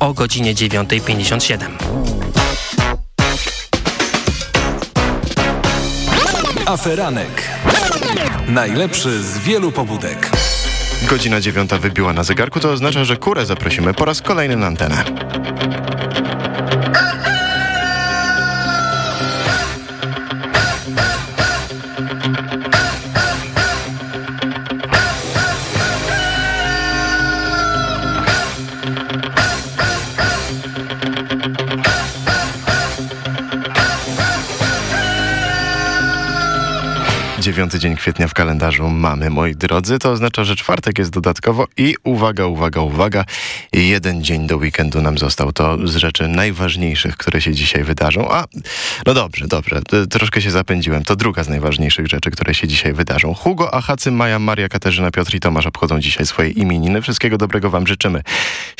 o godzinie 9.57. Aferanek. Najlepszy z wielu pobudek. Godzina dziewiąta wybiła na zegarku, to oznacza, że kurę zaprosimy po raz kolejny na antenę. Dziewiąty dzień kwietnia w kalendarzu mamy, moi drodzy. To oznacza, że czwartek jest dodatkowo i uwaga, uwaga, uwaga, jeden dzień do weekendu nam został. To z rzeczy najważniejszych, które się dzisiaj wydarzą. A, no dobrze, dobrze, troszkę się zapędziłem. To druga z najważniejszych rzeczy, które się dzisiaj wydarzą. Hugo, Achacy, Maja, Maria, Katarzyna, Piotr i Tomasz obchodzą dzisiaj swoje imieniny. Wszystkiego dobrego wam życzymy.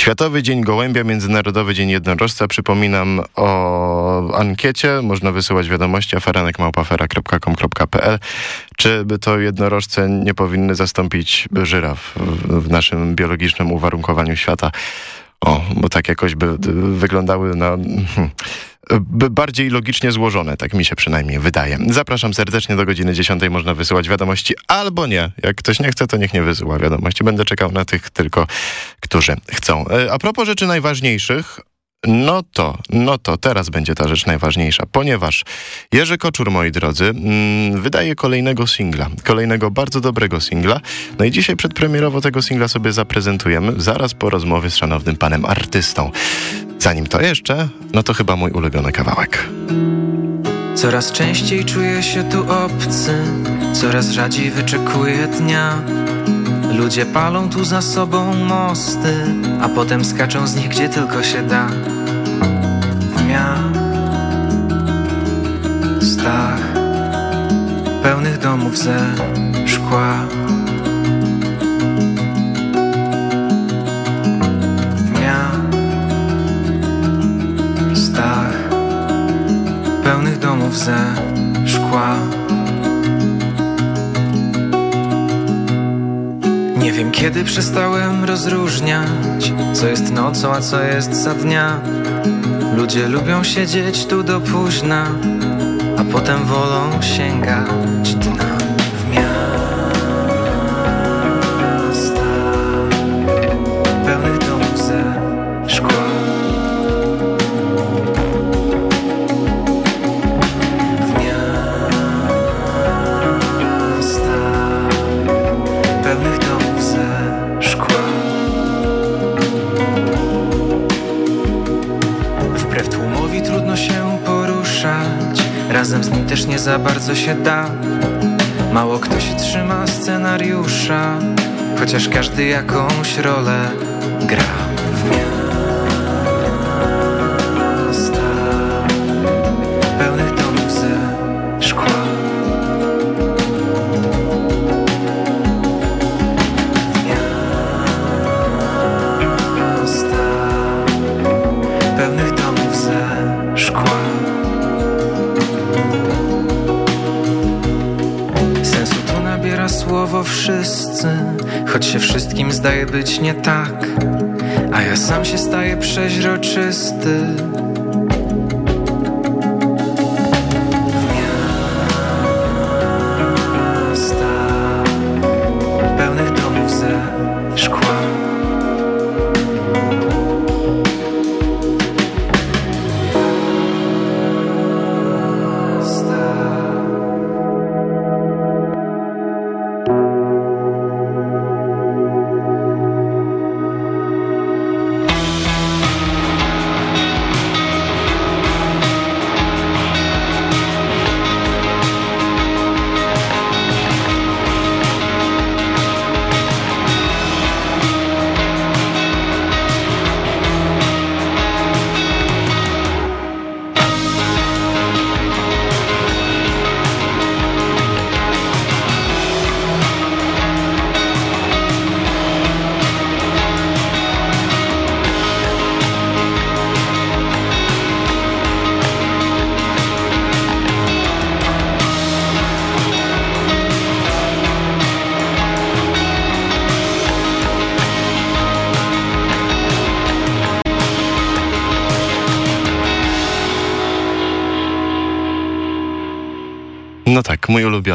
Światowy Dzień Gołębia, Międzynarodowy Dzień Jednorożca. Przypominam o ankiecie. Można wysyłać wiadomości aferanek.małpafera.com.pl czy by to jednorożce nie powinny zastąpić żyraf w naszym biologicznym uwarunkowaniu świata? O, bo tak jakoś by wyglądały na... By bardziej logicznie złożone, tak mi się przynajmniej wydaje. Zapraszam serdecznie do godziny 10. Można wysyłać wiadomości albo nie. Jak ktoś nie chce, to niech nie wysyła wiadomości. Będę czekał na tych tylko, którzy chcą. E, a propos rzeczy najważniejszych, no to, no to teraz będzie ta rzecz najważniejsza, ponieważ Jerzy Koczur, moi drodzy, mm, wydaje kolejnego singla, kolejnego bardzo dobrego singla. No i dzisiaj przedpremierowo tego singla sobie zaprezentujemy, zaraz po rozmowie z szanownym panem artystą. Zanim to jeszcze, no to chyba mój ulubiony kawałek. Coraz częściej czuję się tu obcy, coraz rzadziej wyczekuję dnia Ludzie palą tu za sobą mosty, a potem skaczą z nich gdzie tylko się da. W miastach pełnych domów ze szkła. W miastach pełnych domów ze szkła. Wiem kiedy przestałem rozróżniać Co jest nocą, a co jest za dnia. Ludzie lubią siedzieć tu do późna A potem wolą sięgać się da. Mało kto się trzyma scenariusza Chociaż każdy jakąś rolę Choć się wszystkim zdaje być nie tak A ja sam się staję przeźroczysty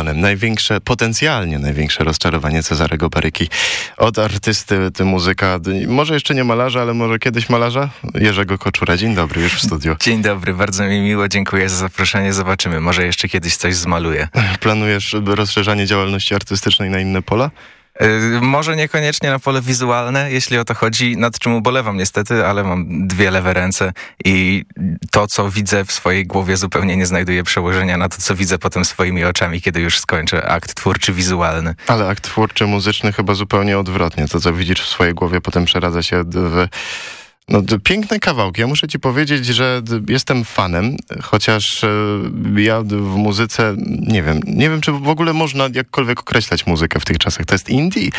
Największe, potencjalnie największe rozczarowanie Cezarego Baryki. Od artysty, ty muzyka, może jeszcze nie malarza, ale może kiedyś malarza? Jerzego Koczura. Dzień dobry, już w studiu. Dzień dobry, bardzo mi miło, dziękuję za zaproszenie. Zobaczymy, może jeszcze kiedyś coś zmaluję. Planujesz rozszerzanie działalności artystycznej na inne pola? Y, może niekoniecznie na pole wizualne, jeśli o to chodzi, nad czym ubolewam niestety, ale mam dwie lewe ręce i to, co widzę w swojej głowie zupełnie nie znajduje przełożenia na to, co widzę potem swoimi oczami, kiedy już skończę akt twórczy wizualny. Ale akt twórczy muzyczny chyba zupełnie odwrotnie. To, co widzisz w swojej głowie, potem przeradza się w no, piękne kawałki. Ja muszę ci powiedzieć, że jestem fanem, chociaż e, ja w muzyce nie wiem, nie wiem, czy w ogóle można jakkolwiek określać muzykę w tych czasach. To jest indie?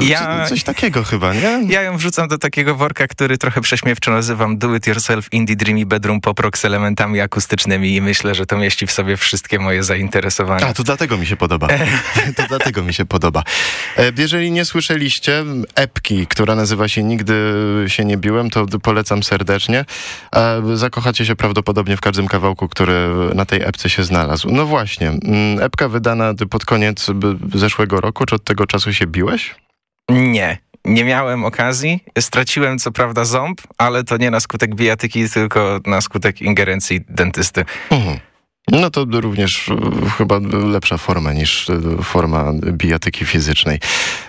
Ja, Coś takiego chyba, nie? Ja ją wrzucam do takiego worka, który trochę prześmiewczo nazywam Do It Yourself Indie Dreamy Bedroom Pop Rock z elementami akustycznymi i myślę, że to mieści w sobie wszystkie moje zainteresowania. A, to dlatego mi się podoba. to dlatego mi się podoba. E, jeżeli nie słyszeliście epki, która nazywa się Nigdy się nie biłem, to polecam serdecznie. E, zakochacie się prawdopodobnie w każdym kawałku, który na tej epce się znalazł. No właśnie, mm, epka wydana pod koniec zeszłego roku, czy od tego czasu się Nie. Nie miałem okazji. Straciłem co prawda ząb, ale to nie na skutek bijatyki, tylko na skutek ingerencji dentysty. Mhm. No to również e, chyba lepsza forma niż e, forma bijatyki fizycznej.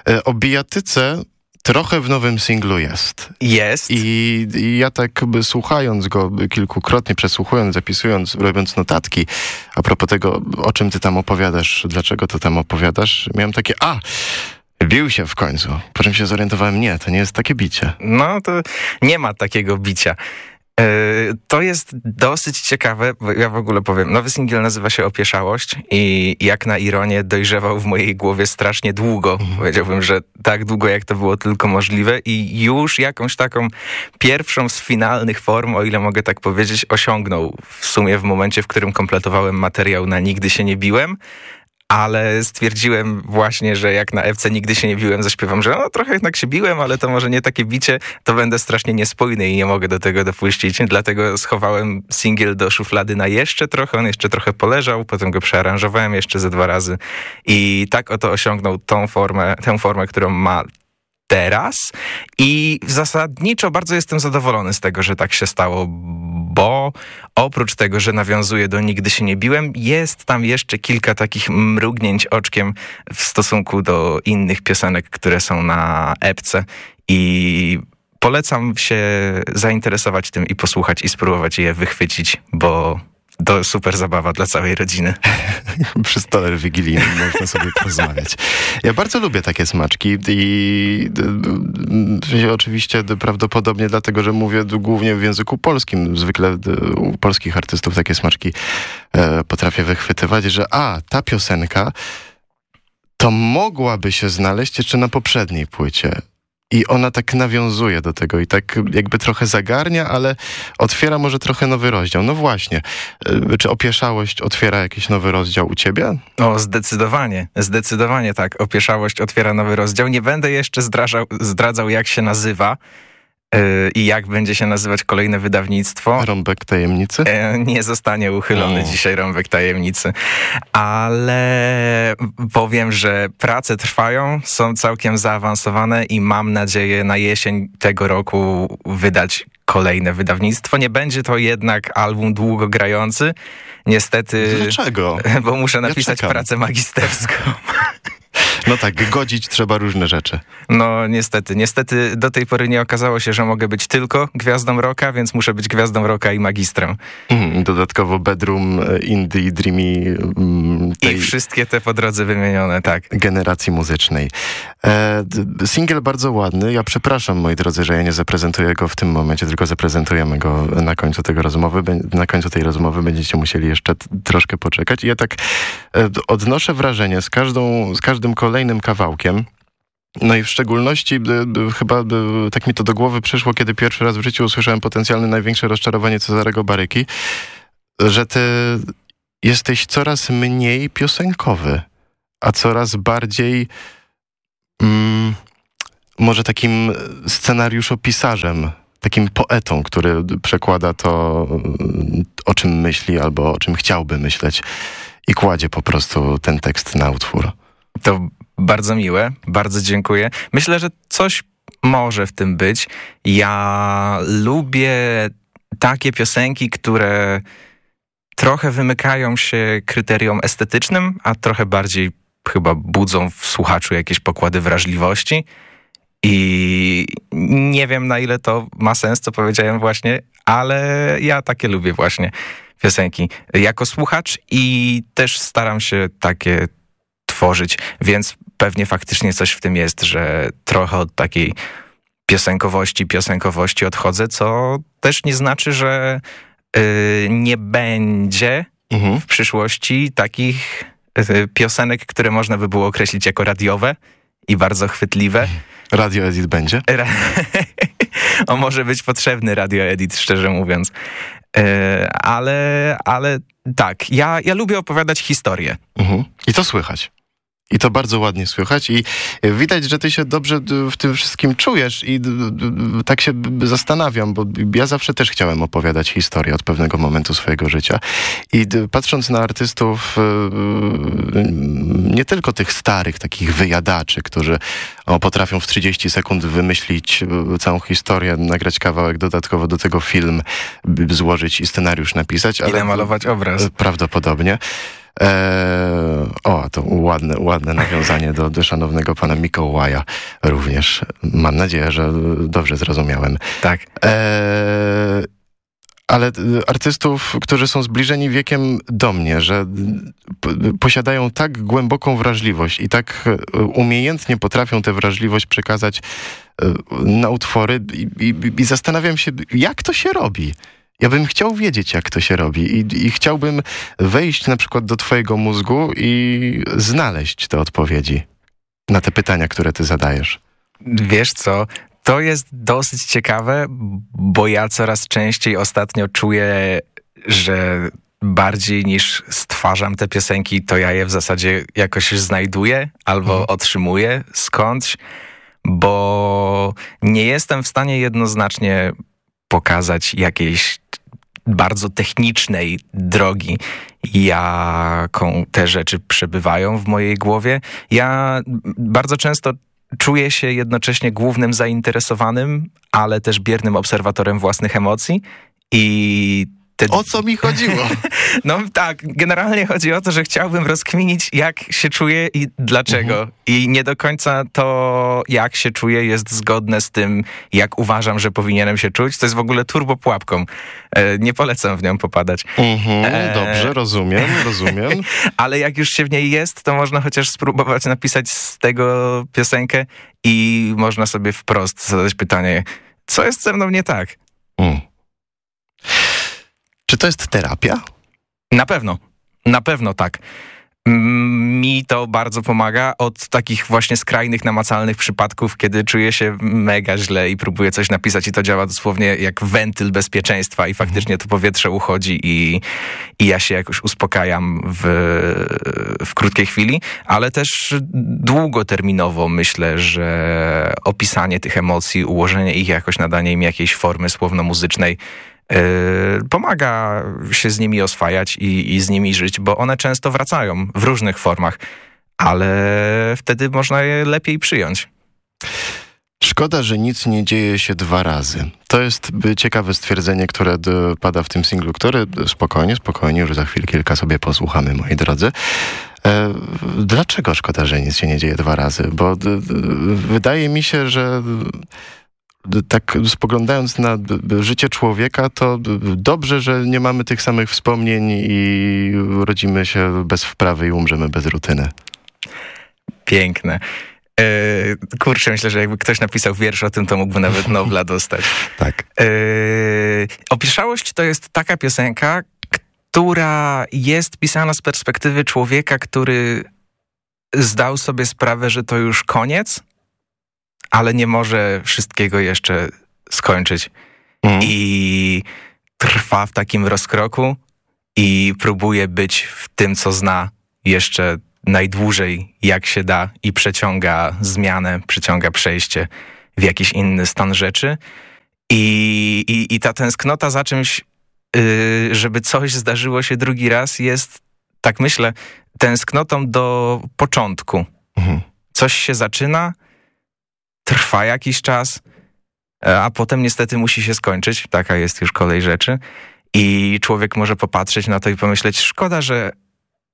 E, o bijatyce trochę w nowym singlu jest. Jest. I, I, ja tak słuchając go kilkukrotnie, przesłuchując, zapisując, robiąc notatki a propos tego, o czym ty tam opowiadasz, dlaczego to tam opowiadasz, miałem takie, a, Bił się w końcu, po czym się zorientowałem, nie, to nie jest takie bicie. No, to nie ma takiego bicia. E, to jest dosyć ciekawe, bo ja w ogóle powiem, nowy singiel nazywa się Opieszałość i jak na ironię dojrzewał w mojej głowie strasznie długo. Mhm. Powiedziałbym, że tak długo jak to było tylko możliwe i już jakąś taką pierwszą z finalnych form, o ile mogę tak powiedzieć, osiągnął w sumie w momencie, w którym kompletowałem materiał na Nigdy się nie biłem, ale stwierdziłem właśnie, że jak na FC nigdy się nie biłem, zaśpiewam, że no trochę jednak się biłem, ale to może nie takie bicie, to będę strasznie niespójny i nie mogę do tego dopuścić. Dlatego schowałem singiel do szuflady na jeszcze trochę, on jeszcze trochę poleżał, potem go przearanżowałem jeszcze ze dwa razy i tak oto osiągnął tą formę, tę formę, którą ma teraz i zasadniczo bardzo jestem zadowolony z tego, że tak się stało, bo oprócz tego, że nawiązuje do Nigdy się nie biłem, jest tam jeszcze kilka takich mrugnięć oczkiem w stosunku do innych piosenek, które są na epce. I polecam się zainteresować tym i posłuchać i spróbować je wychwycić, bo to super zabawa dla całej rodziny. Przy stole wigilijnym można sobie porozmawiać. Ja bardzo lubię takie smaczki i oczywiście prawdopodobnie dlatego, że mówię głównie w języku polskim. Zwykle u polskich artystów takie smaczki e, potrafię wychwytywać, że a, ta piosenka to mogłaby się znaleźć jeszcze na poprzedniej płycie. I ona tak nawiązuje do tego i tak jakby trochę zagarnia, ale otwiera może trochę nowy rozdział. No właśnie, y, czy opieszałość otwiera jakiś nowy rozdział u ciebie? O, zdecydowanie, zdecydowanie tak. Opieszałość otwiera nowy rozdział. Nie będę jeszcze zdrażał, zdradzał, jak się nazywa, i jak będzie się nazywać kolejne wydawnictwo. Rąbek Tajemnicy? E, nie zostanie uchylony dzisiaj Rąbek Tajemnicy, ale powiem, że prace trwają, są całkiem zaawansowane i mam nadzieję na jesień tego roku wydać kolejne wydawnictwo. Nie będzie to jednak album długogrający. Niestety... Dlaczego? Bo muszę napisać ja pracę magisterską. No tak, godzić trzeba różne rzeczy. No niestety, niestety do tej pory nie okazało się, że mogę być tylko gwiazdą roka, więc muszę być gwiazdą roka i magistrem. Mm, dodatkowo bedroom, e, indie, dreamy. Mm, Wszystkie te po drodze wymienione, tak. Generacji muzycznej. E, singiel bardzo ładny. Ja przepraszam, moi drodzy, że ja nie zaprezentuję go w tym momencie, tylko zaprezentujemy go na końcu tego rozmowy. Na końcu tej rozmowy będziecie musieli jeszcze troszkę poczekać. I ja tak e, odnoszę wrażenie z każdą, z każdym kolejnym kawałkiem, no i w szczególności chyba tak mi to do głowy przyszło, kiedy pierwszy raz w życiu usłyszałem potencjalne największe rozczarowanie Cezarego Baryki, że ty jesteś coraz mniej piosenkowy, a coraz bardziej mm, może takim scenariuszopisarzem, takim poetą, który przekłada to, o czym myśli albo o czym chciałby myśleć i kładzie po prostu ten tekst na utwór. To bardzo miłe, bardzo dziękuję. Myślę, że coś może w tym być. Ja lubię takie piosenki, które trochę wymykają się kryteriom estetycznym, a trochę bardziej chyba budzą w słuchaczu jakieś pokłady wrażliwości. I nie wiem, na ile to ma sens, co powiedziałem właśnie, ale ja takie lubię właśnie piosenki jako słuchacz i też staram się takie tworzyć, więc pewnie faktycznie coś w tym jest, że trochę od takiej piosenkowości, piosenkowości odchodzę, co też nie znaczy, że nie będzie mhm. w przyszłości takich yy, piosenek, które można by było określić jako radiowe i bardzo chwytliwe. Radio Edit będzie? o, może być potrzebny Radio Edit, szczerze mówiąc. Yy, ale, ale tak, ja, ja lubię opowiadać historię. Mhm. I to słychać. I to bardzo ładnie słychać i widać, że ty się dobrze w tym wszystkim czujesz i tak się zastanawiam, bo ja zawsze też chciałem opowiadać historię od pewnego momentu swojego życia i patrząc na artystów nie tylko tych starych, takich wyjadaczy, którzy potrafią w 30 sekund wymyślić całą historię, nagrać kawałek, dodatkowo do tego film złożyć i scenariusz napisać. I namalować obraz. Prawdopodobnie. Eee, o, to ładne, ładne nawiązanie do, do szanownego pana Mikołaja również. Mam nadzieję, że dobrze zrozumiałem. Tak. Eee, ale artystów, którzy są zbliżeni wiekiem do mnie, że posiadają tak głęboką wrażliwość i tak e, umiejętnie potrafią tę wrażliwość przekazać e, na utwory i, i, i zastanawiam się, jak to się robi. Ja bym chciał wiedzieć, jak to się robi i, i chciałbym wejść na przykład do twojego mózgu i znaleźć te odpowiedzi na te pytania, które ty zadajesz. Wiesz co, to jest dosyć ciekawe, bo ja coraz częściej ostatnio czuję, że bardziej niż stwarzam te piosenki, to ja je w zasadzie jakoś znajduję albo mhm. otrzymuję skądś, bo nie jestem w stanie jednoznacznie pokazać jakiejś bardzo technicznej drogi, jaką te rzeczy przebywają w mojej głowie. Ja bardzo często czuję się jednocześnie głównym zainteresowanym, ale też biernym obserwatorem własnych emocji i te... O co mi chodziło? no tak, generalnie chodzi o to, że chciałbym rozkminić, jak się czuję i dlaczego. Mhm. I nie do końca to, jak się czuję, jest zgodne z tym, jak uważam, że powinienem się czuć. To jest w ogóle turbo pułapką. E, nie polecam w nią popadać. Mhm, e... Dobrze, rozumiem, rozumiem. Ale jak już się w niej jest, to można chociaż spróbować napisać z tego piosenkę i można sobie wprost zadać pytanie, co jest ze mną nie tak? Mm. Czy to jest terapia? Na pewno. Na pewno tak. Mi to bardzo pomaga od takich właśnie skrajnych, namacalnych przypadków, kiedy czuję się mega źle i próbuję coś napisać i to działa dosłownie jak wentyl bezpieczeństwa i faktycznie to powietrze uchodzi i, i ja się jakoś uspokajam w, w krótkiej chwili, ale też długoterminowo myślę, że opisanie tych emocji, ułożenie ich jakoś, nadanie im jakiejś formy słowno-muzycznej pomaga się z nimi oswajać i, i z nimi żyć, bo one często wracają w różnych formach, ale wtedy można je lepiej przyjąć. Szkoda, że nic nie dzieje się dwa razy. To jest ciekawe stwierdzenie, które pada w tym singlu, który spokojnie, spokojnie, już za chwilę kilka sobie posłuchamy, moi drodzy. E, dlaczego szkoda, że nic się nie dzieje dwa razy? Bo wydaje mi się, że tak spoglądając na życie człowieka, to dobrze, że nie mamy tych samych wspomnień i rodzimy się bez wprawy i umrzemy bez rutyny. Piękne. E, kurczę, myślę, że jakby ktoś napisał wiersz o tym, to mógłby nawet Nobla dostać. tak. E, Opieszałość to jest taka piosenka, która jest pisana z perspektywy człowieka, który zdał sobie sprawę, że to już koniec, ale nie może wszystkiego jeszcze skończyć. Mm. I trwa w takim rozkroku i próbuje być w tym, co zna jeszcze najdłużej, jak się da i przeciąga zmianę, przeciąga przejście w jakiś inny stan rzeczy. I, i, i ta tęsknota za czymś, yy, żeby coś zdarzyło się drugi raz jest tak myślę, tęsknotą do początku. Mhm. Coś się zaczyna, trwa jakiś czas, e, a potem niestety musi się skończyć. Taka jest już kolej rzeczy. I człowiek może popatrzeć na to i pomyśleć, szkoda, że,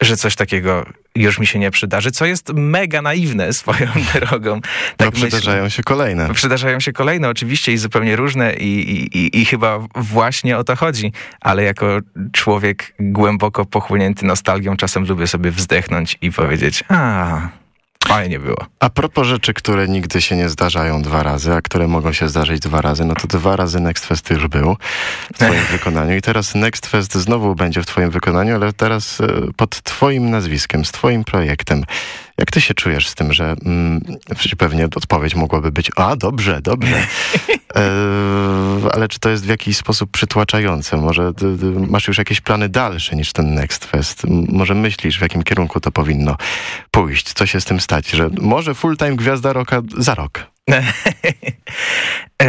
że coś takiego już mi się nie przydarzy, co jest mega naiwne swoją drogą. Tak no przydarzają się kolejne. Przydarzają się kolejne oczywiście i zupełnie różne i, i, i chyba właśnie o to chodzi, ale jako człowiek głęboko pochłonięty nostalgią czasem lubię sobie wzdechnąć i powiedzieć, a Fajnie było. A propos rzeczy, które nigdy się nie zdarzają dwa razy, a które mogą się zdarzyć dwa razy, no to dwa razy Next Fest już był w twoim wykonaniu i teraz Next Fest znowu będzie w twoim wykonaniu, ale teraz e, pod twoim nazwiskiem, z twoim projektem. Jak ty się czujesz z tym, że mm, pewnie odpowiedź mogłaby być, a dobrze, dobrze, e, ale czy to jest w jakiś sposób przytłaczające? Może masz już jakieś plany dalsze niż ten Next Fest? Może myślisz, w jakim kierunku to powinno pójść? Co się z tym stać? Że może full-time gwiazda roka za rok? e,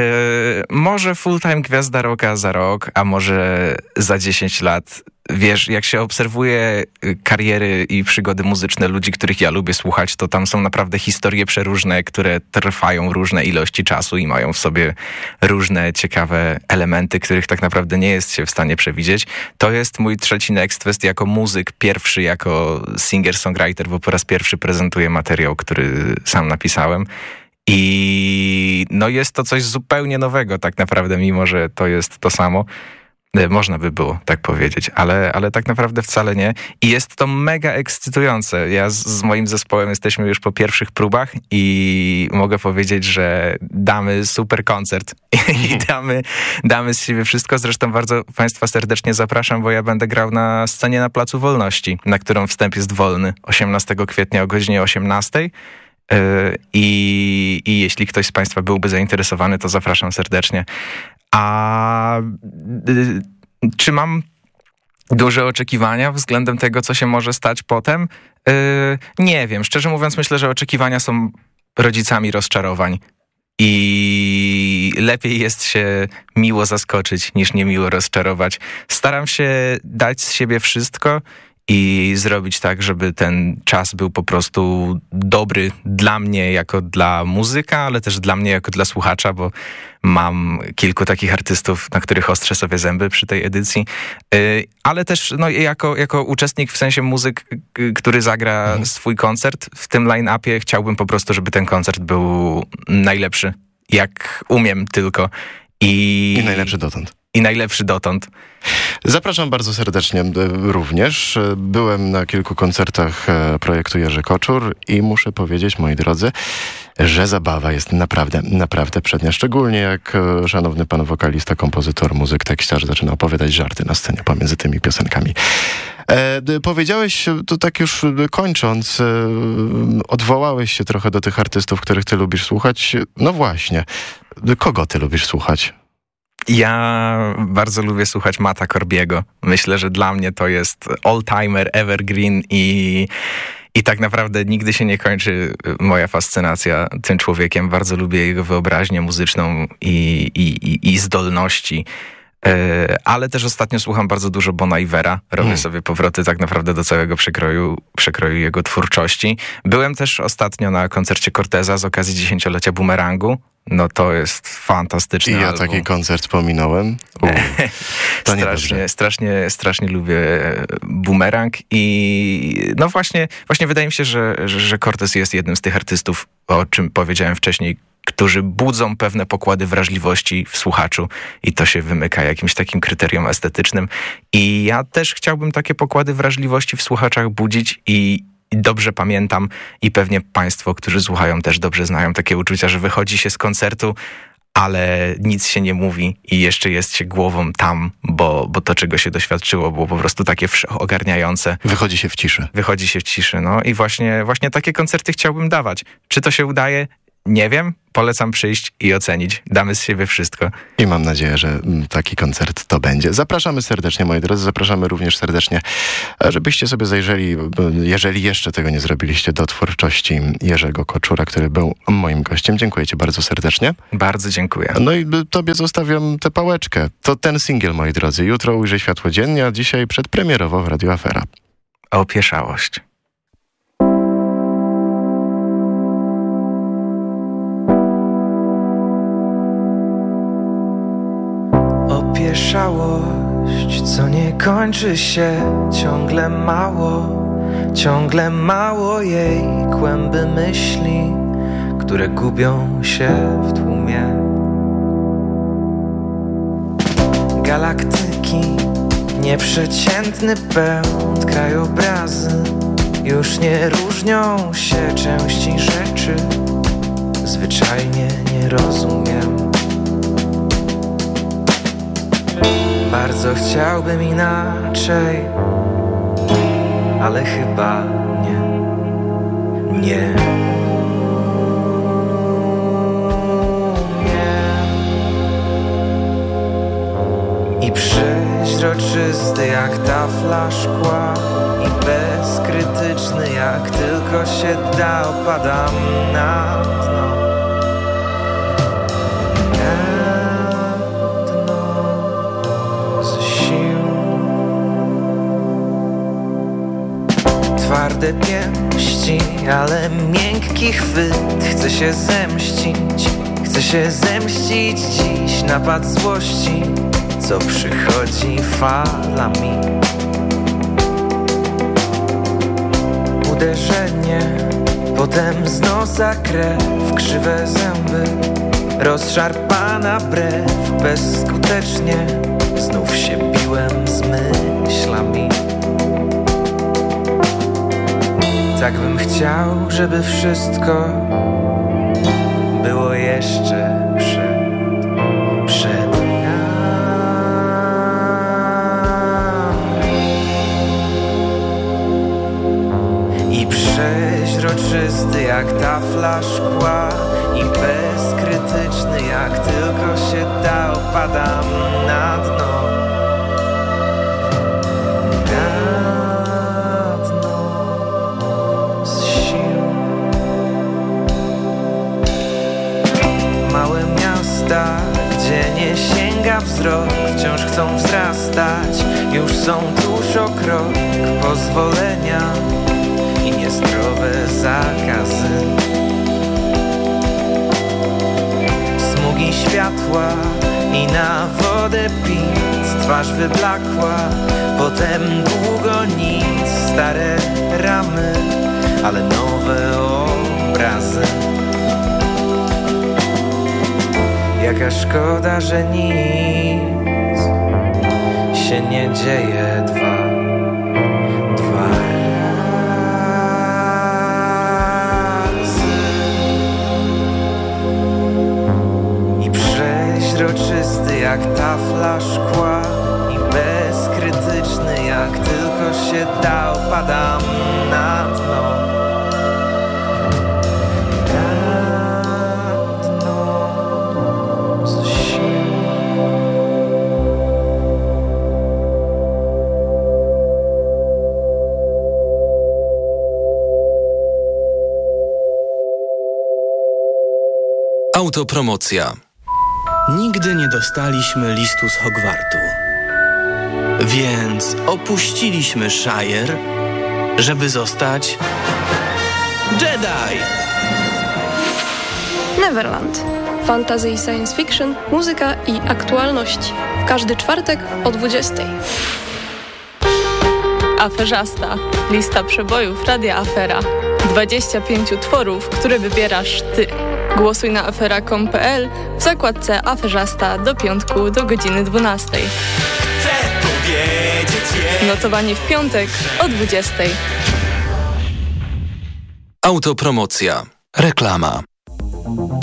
może full-time gwiazda roka za rok, a może za 10 lat wiesz, jak się obserwuje y, kariery i przygody muzyczne ludzi, których ja lubię słuchać, to tam są naprawdę historie przeróżne, które trwają różne ilości czasu i mają w sobie różne ciekawe elementy, których tak naprawdę nie jest się w stanie przewidzieć. To jest mój trzeci Next Fest jako muzyk, pierwszy jako singer-songwriter, bo po raz pierwszy prezentuję materiał, który sam napisałem. I no jest to coś zupełnie nowego tak naprawdę, mimo że to jest to samo. E, można by było tak powiedzieć, ale, ale tak naprawdę wcale nie. I jest to mega ekscytujące. Ja z, z, moim zespołem jesteśmy już po pierwszych próbach i mogę powiedzieć, że damy super koncert i damy, damy z siebie wszystko. Zresztą bardzo Państwa serdecznie zapraszam, bo ja będę grał na scenie na Placu Wolności, na którą wstęp jest wolny 18 kwietnia o godzinie 18. E, I, I jeśli ktoś z Państwa byłby zainteresowany, to zapraszam serdecznie. A y, czy mam duże oczekiwania względem tego, co się może stać potem? Y, nie wiem. Szczerze mówiąc, myślę, że oczekiwania są rodzicami rozczarowań. I lepiej jest się miło zaskoczyć, niż niemiło rozczarować. Staram się dać z siebie wszystko i zrobić tak, żeby ten czas był po prostu dobry dla mnie jako dla muzyka, ale też dla mnie jako dla słuchacza, bo mam kilku takich artystów, na których ostrzę sobie zęby przy tej edycji, y, ale też no, jako, jako uczestnik, w sensie muzyk, który zagra mhm. swój koncert w tym line-upie, chciałbym po prostu, żeby ten koncert był najlepszy, jak umiem tylko. I, I najlepszy dotąd i najlepszy dotąd. Zapraszam bardzo serdecznie e, również. E, byłem na kilku koncertach e, projektu Jerzy Koczur i muszę powiedzieć, moi drodzy, że zabawa jest naprawdę, naprawdę przednia. Szczególnie jak szanowny pan wokalista, kompozytor, muzyk, tekściarz zaczyna opowiadać żarty na scenie pomiędzy tymi piosenkami. E, powiedziałeś, to tak już kończąc, e, odwołałeś się trochę do tych artystów, których ty lubisz słuchać. No właśnie, kogo ty lubisz słuchać? Ja bardzo lubię słuchać Mata Corbiego. Myślę, że dla mnie to jest all-timer, evergreen i, i tak naprawdę nigdy się nie kończy moja fascynacja tym człowiekiem. Bardzo lubię jego wyobraźnię muzyczną i, i, i zdolności. E, ale też ostatnio słucham bardzo dużo Bona Ivera. Robię hmm. sobie powroty tak naprawdę do całego przekroju, przekroju jego twórczości. Byłem też ostatnio na koncercie Corteza z okazji dziesięciolecia Bumerangu. No to jest fantastyczny I ja album. taki koncert wspominałem. strasznie, strasznie, strasznie lubię Boomerang i no właśnie, właśnie wydaje mi się, że, że, że Cortez jest jednym z tych artystów, o czym powiedziałem wcześniej, którzy budzą pewne pokłady wrażliwości w słuchaczu i to się wymyka jakimś takim kryterium estetycznym. I ja też chciałbym takie pokłady wrażliwości w słuchaczach budzić i, dobrze pamiętam i pewnie Państwo, którzy słuchają też dobrze znają takie uczucia, że wychodzi się z koncertu, ale nic się nie mówi i jeszcze jest się głową tam, bo, bo to, czego się doświadczyło, było po prostu takie ogarniające. Wychodzi się w ciszy. Wychodzi się w ciszy, no i właśnie, właśnie takie koncerty chciałbym dawać. Czy to się udaje? Nie wiem, polecam przyjść i ocenić. Damy z siebie wszystko. I mam nadzieję, że mm, taki koncert to będzie. Zapraszamy serdecznie, moi drodzy. Zapraszamy również serdecznie, żebyście sobie zajrzeli, jeżeli jeszcze tego nie zrobiliście, do twórczości Jerzego Koczura, który był moim gościem. Dziękuję ci bardzo serdecznie. Bardzo dziękuję. No i tobie zostawiam tę pałeczkę. To ten singiel, moi drodzy. Jutro ujrzy światło dziennie, a dzisiaj przedpremierowo w Radio Afera. opieszałość. Opieszałość, co nie kończy się, ciągle mało, ciągle mało jej kłęby myśli, które gubią się w tłumie. Galaktyki, nieprzeciętny pęd krajobrazy już nie różnią się części rzeczy, zwyczajnie nie rozumiem. Bardzo chciałbym inaczej, ale chyba nie. Nie. I przeźroczysty jak tafla szkła I bezkrytyczny jak tylko się da Opadam na Twarde pięści, ale miękki chwyt Chce się zemścić, chce się zemścić dziś Napad złości, co przychodzi falami. Uderzenie, potem z nosa krew Krzywe zęby, rozszarpana brew. Bezskutecznie znów się biłem z myślami Tak bym chciał, żeby wszystko było jeszcze przed, przed nami. I przeźroczysty jak tafla szkła I bezkrytyczny jak tylko się da Opadam na wzrok Wciąż chcą wzrastać, już są tuż o krok Pozwolenia i niezdrowe zakazy. Smugi światła i na wodę pic Twarz wyblakła, potem długo nic Stare ramy, ale nowe obrazy Jaka szkoda, że nic się nie dzieje dwa, dwa razy. I przeźroczysty jak tafla szkła I bezkrytyczny jak tylko się da Opadam Autopromocja. Nigdy nie dostaliśmy listu z Hogwartu. Więc opuściliśmy Shire, żeby zostać Jedi. Neverland. Fantasy i science fiction, muzyka i aktualności. W każdy czwartek o 20. Aferzasta. Lista przebojów Radia Afera. 25 tworów, które wybierasz ty. Głosuj na afera.com.pl w zakładce Aferzasta do piątku do godziny 12. Notowanie w piątek o 20. Autopromocja. Reklama.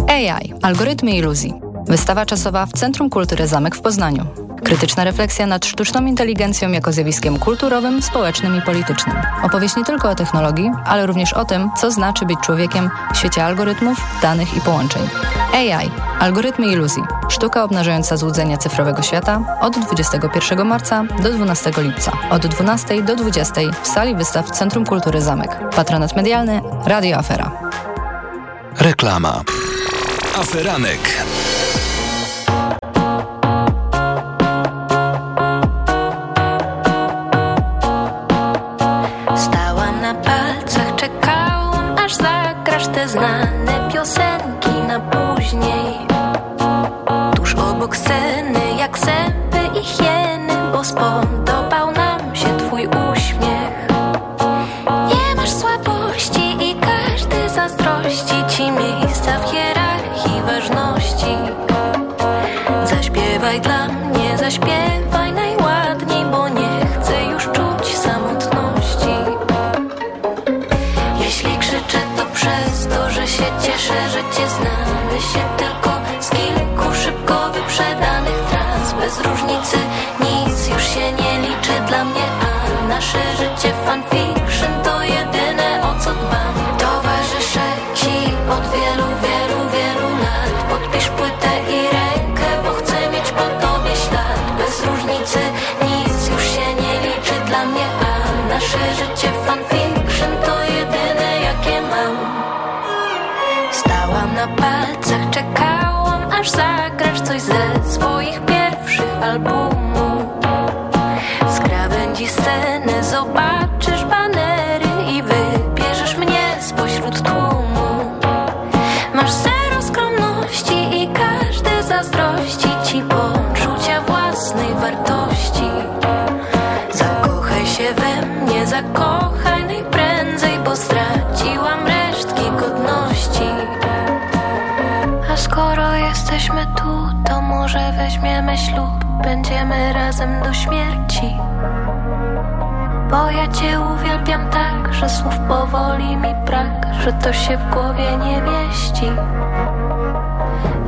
AI. Algorytmy iluzji. Wystawa czasowa w Centrum Kultury Zamek w Poznaniu. Krytyczna refleksja nad sztuczną inteligencją jako zjawiskiem kulturowym, społecznym i politycznym. Opowieść nie tylko o technologii, ale również o tym, co znaczy być człowiekiem w świecie algorytmów, danych i połączeń. AI. Algorytmy iluzji. Sztuka obnażająca złudzenia cyfrowego świata od 21 marca do 12 lipca. Od 12 do 20 w sali wystaw Centrum Kultury Zamek. Patronat medialny Radio Afera. Reklama. Aferanek. Swoich pierwszych albumów. Z krawędzi sceny zobaczysz będziemy razem do śmierci. Bo ja cię uwielbiam tak, że słów powoli mi brak, że to się w głowie nie mieści.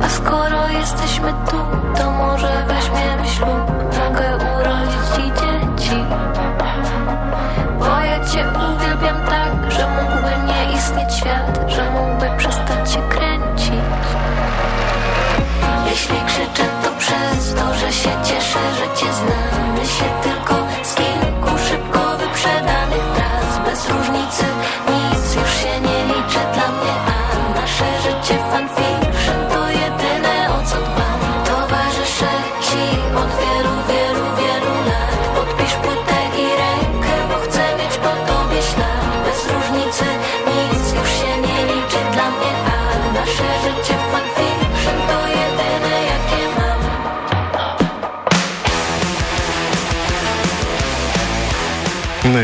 A skoro jesteśmy tu, to może weźmiemy ślub, mogę urodzić ci dzieci. Bo ja cię uwielbiam tak, że mógłby nie istnieć świat, że mógłby przestać się kręcić. Jeśli krzyczę, się cieszę, że cię znamy się tylko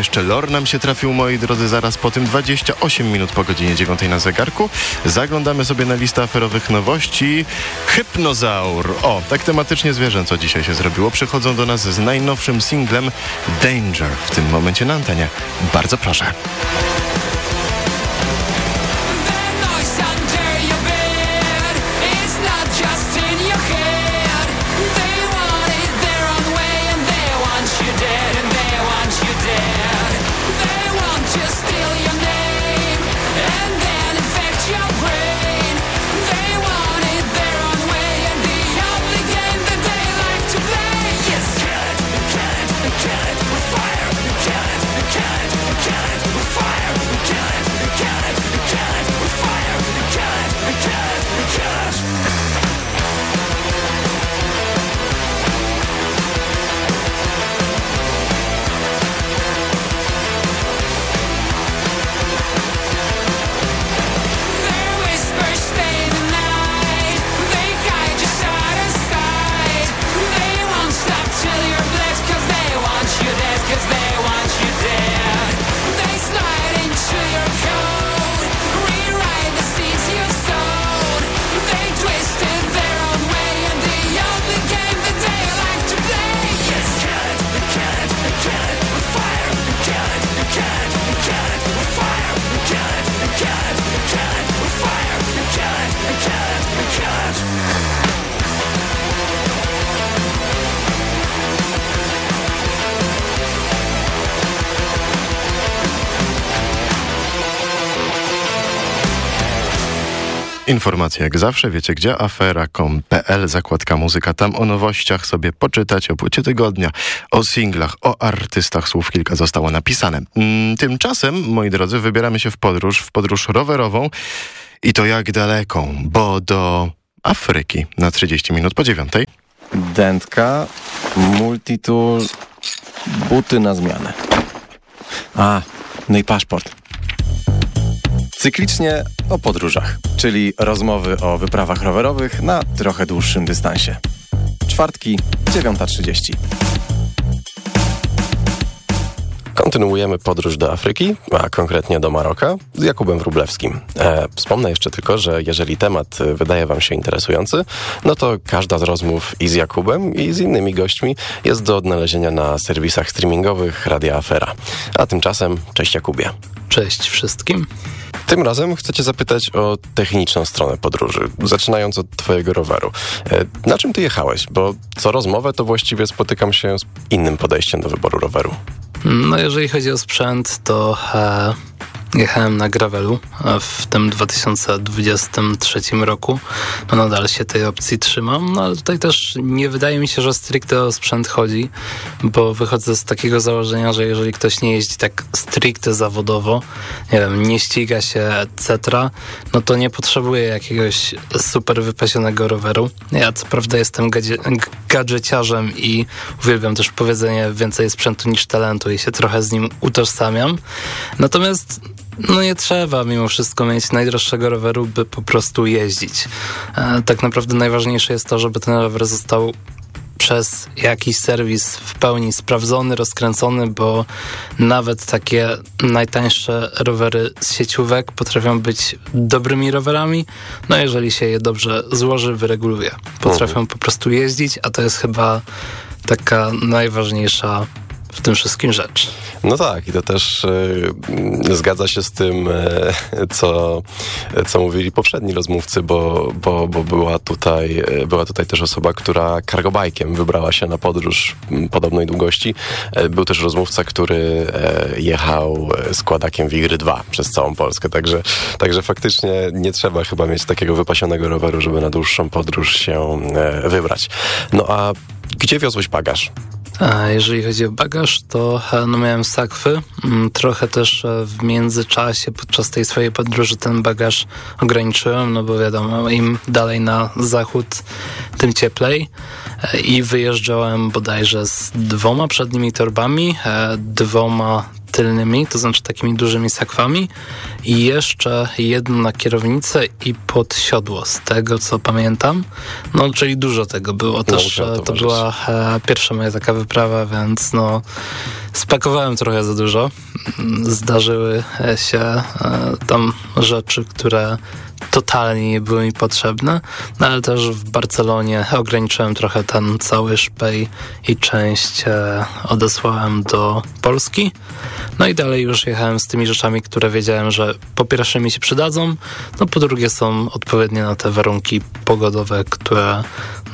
jeszcze lor nam się trafił, moi drodzy, zaraz po tym 28 minut po godzinie 9 na zegarku. Zaglądamy sobie na listę aferowych nowości. Hypnozaur. O, tak tematycznie zwierzęco dzisiaj się zrobiło. Przychodzą do nas z najnowszym singlem Danger w tym momencie na antenie. Bardzo proszę. Informacje jak zawsze, wiecie gdzie? Afera.com.pl, zakładka muzyka, tam o nowościach sobie poczytać, o płycie tygodnia, o singlach, o artystach, słów kilka zostało napisane. Mm, Tymczasem, moi drodzy, wybieramy się w podróż, w podróż rowerową i to jak daleką, bo do Afryki na 30 minut po dziewiątej. Dętka, multitool, buty na zmianę. A, no i paszport. Cyklicznie o podróżach, czyli rozmowy o wyprawach rowerowych na trochę dłuższym dystansie. czwartki, 9.30. Kontynuujemy podróż do Afryki, a konkretnie do Maroka z Jakubem Wrublewskim. E, wspomnę jeszcze tylko, że jeżeli temat wydaje Wam się interesujący, no to każda z rozmów i z Jakubem, i z innymi gośćmi jest do odnalezienia na serwisach streamingowych Radia Afera. A tymczasem, cześć Jakubie. Cześć wszystkim. Tym razem chcę Cię zapytać o techniczną stronę podróży, zaczynając od Twojego roweru. E, na czym Ty jechałeś? Bo co rozmowę to właściwie spotykam się z innym podejściem do wyboru roweru. No jeżeli chodzi o sprzęt, to e, Jechałem na gravelu w tym 2023 roku. No nadal się tej opcji trzymam, no ale tutaj też nie wydaje mi się, że stricte o sprzęt chodzi, bo wychodzę z takiego założenia, że jeżeli ktoś nie jeździ tak stricte zawodowo, nie wiem, nie ściga się, etc., no to nie potrzebuje jakiegoś super wypasionego roweru. Ja co prawda jestem gadżeciarzem i uwielbiam też powiedzenie więcej sprzętu niż talentu i się trochę z nim utożsamiam. Natomiast no nie trzeba mimo wszystko mieć najdroższego roweru, by po prostu jeździć. E, tak naprawdę najważniejsze jest to, żeby ten rower został przez jakiś serwis w pełni sprawdzony, rozkręcony, bo nawet takie najtańsze rowery z sieciówek potrafią być dobrymi rowerami, no jeżeli się je dobrze złoży, wyreguluje. Potrafią mhm. po prostu jeździć, a to jest chyba taka najważniejsza w tym wszystkim rzecz. No tak, i to też y, zgadza się z tym, y, co, co mówili poprzedni rozmówcy, bo, bo, bo była, tutaj, była tutaj też osoba, która cargobajkiem wybrała się na podróż podobnej długości. Był też rozmówca, który jechał składakiem Wigry 2 przez całą Polskę, także, także faktycznie nie trzeba chyba mieć takiego wypasionego roweru, żeby na dłuższą podróż się wybrać. No a gdzie wiozłeś bagaż? A jeżeli chodzi o bagaż, to e, no miałem sakwy. Mm, trochę też e, w międzyczasie podczas tej swojej podróży ten bagaż ograniczyłem, no bo wiadomo, im dalej na zachód, tym cieplej. E, I wyjeżdżałem bodajże z dwoma przednimi torbami, dwoma tylnymi, to znaczy takimi dużymi sakwami i jeszcze jedno na kierownicę i pod siodło, z tego co pamiętam. No, czyli dużo tego było też. To, to była e, pierwsza moja taka wyprawa, więc no spakowałem trochę za dużo. Zdarzyły się e, tam rzeczy, które totalnie nie były mi potrzebne, no ale też w Barcelonie ograniczyłem trochę ten cały szpej i część e, odesłałem do Polski. No i dalej już jechałem z tymi rzeczami, które wiedziałem, że po pierwsze mi się przydadzą, no po drugie są odpowiednie na te warunki pogodowe, które